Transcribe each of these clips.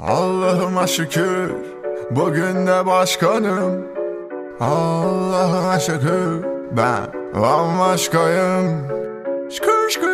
Allah'ıma şükür bugün de başkanım. Allah'ıma şükür ben bambaşkayım. Şükür şükür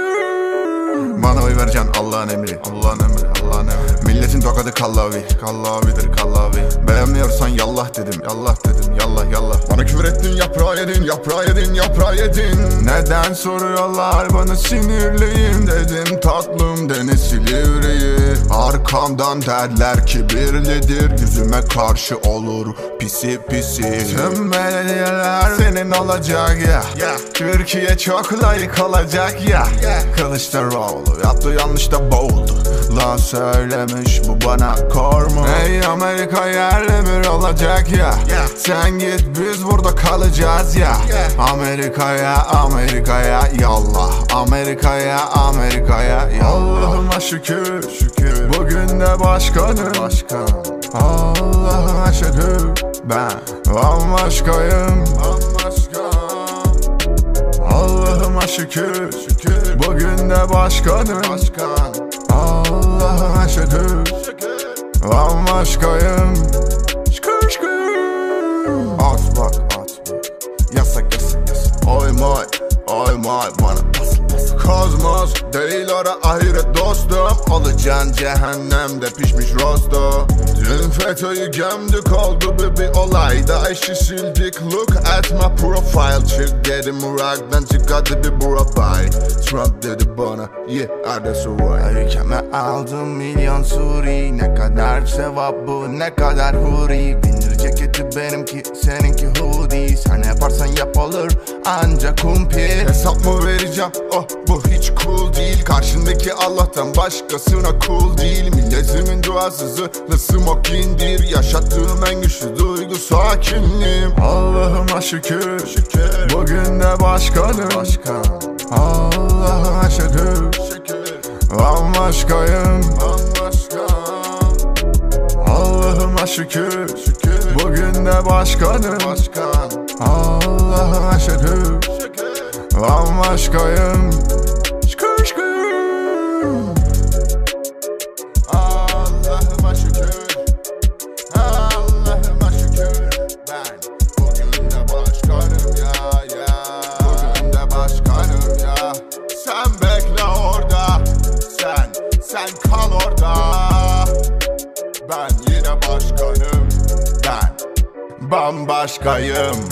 Bana oy vereceksin Allah'ın emri. Allah'ın emri Allah'ın emri. Milletin tokadı kallavi. Kallavidir kallavi. Beğenmiyorsan yallah dedim. Yallah dedim yallah yallah. Bana küfür ettin yaprağı yedin Yaprağı yedin yaprağı yedin. Neden soruyorlar bana sinirliyim dedim. Tatlım deniz silivriyi. Arkamdan derler kibirlidir Yüzüme karşı olur. Pisi pisi. Tüm belediyeler senin olacak ya Türkiye çok layık olacak ya Kılıçdaroğlu yaptı yanlış da boğuldu. Lan söylemiş bu bana kor mu? Ey Amerika yerle bir olacak ya. Sen git biz burada kalacağız ya. Amerika'ya Amerika'ya yallah. Amerika'ya Amerika'ya Allah'ıma şükür. Şükür. Bugün de başkanım. Başkan. Allah'ıma şükür. Ben bambaşkayım. Bambaşka şükür. Şükür Bugün de başkanım. Başkan Allah'ıma şükür. Bambaşkayım. Şükür şükür. At bak at bak. Yasak yasak yasak. Oy moy Oy moy. Bana basıl Kozmos değil ara ahiret dostum. Olacaksın cehennemde pişmiş rosto Dün FETÖ'yü gömdük oldu bir, bir olayda Eşi sildik. Look at my profile. Çık dedim Irak'tan çık hadi bir bura bay Trump dedi bana yeah that's alright Ülkeme aldım milyon suri. Ne kadar sevap bu ne kadar huri. Bindir ceketi benimki seninki hoodie. Sen yaparsan yap olur ancak kumpir. Hesap mı vereceğim? Oh bu hiç cool değil. Karşındaki Allah'tan başkasına cool değil. Milletimin duasızı smokindir Yaşattığım en güçlü duygu sakinliğim. Allah'ıma şükür, şükür. Bugün de başkanım. Başkan. Allah'ıma şükür, şükür. Bambaşkayım. Bambaşka Allah'ıma şükür, şükür. Bugün de başkanım. Başkan. Şükür, şükür. Bambaşkayım bambaşkayım